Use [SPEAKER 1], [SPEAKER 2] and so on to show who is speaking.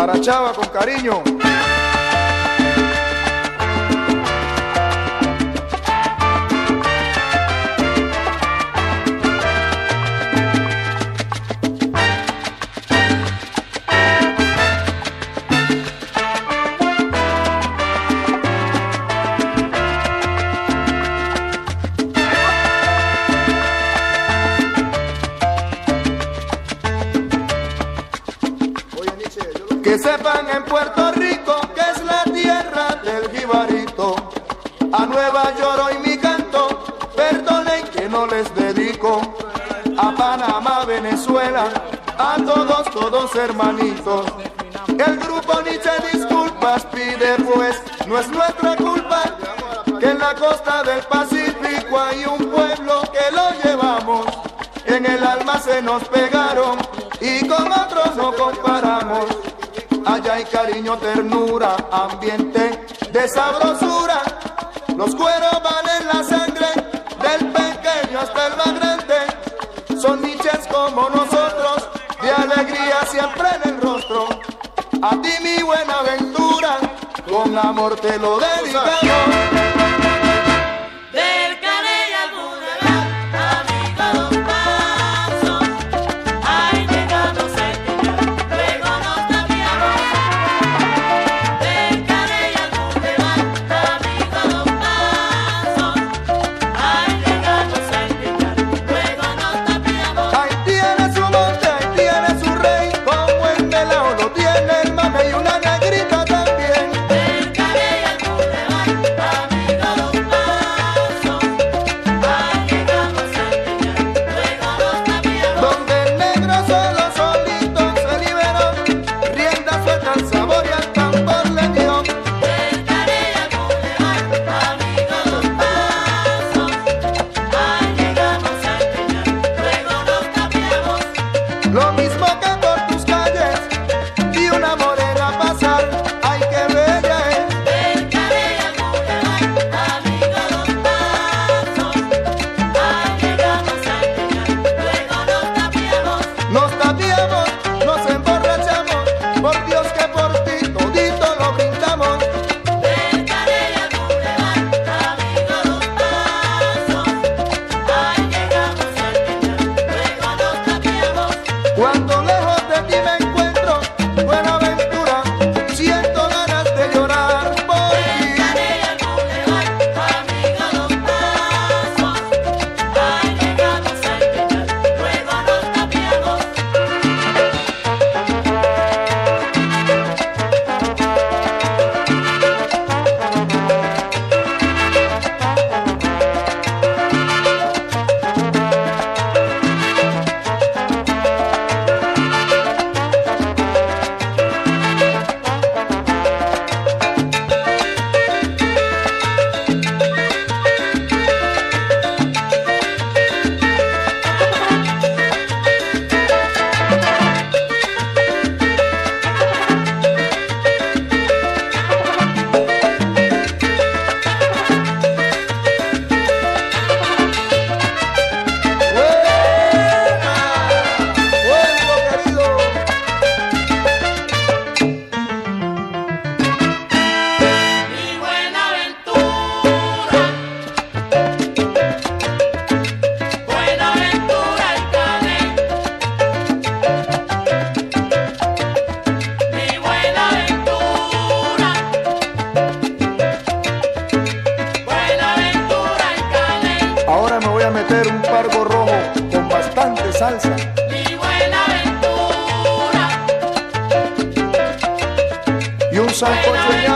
[SPEAKER 1] Para Chava con cariño. Que sepan en Puerto Rico que es la tierra del jibarito. A Nueva York hoy mi canto, perdonen que no les dedico. A Panamá, Venezuela, a todos, todos hermanitos. El grupo Nietzsche disculpas pide pues, no es nuestra culpa que en la costa del Pacífico hay un pueblo que lo llevamos. En el alma se nos pegaron y con hay cariño, ternura, ambiente de sabrosura. Los cueros valen la sangre, del pequeño hasta el más grande. Son niches como nosotros, de alegría siempre en el rostro. A ti mi buena aventura, con amor te lo dedicamos. Voy a meter un pargo rojo con bastante salsa.
[SPEAKER 2] Mi buena aventura,
[SPEAKER 1] y un sancocho de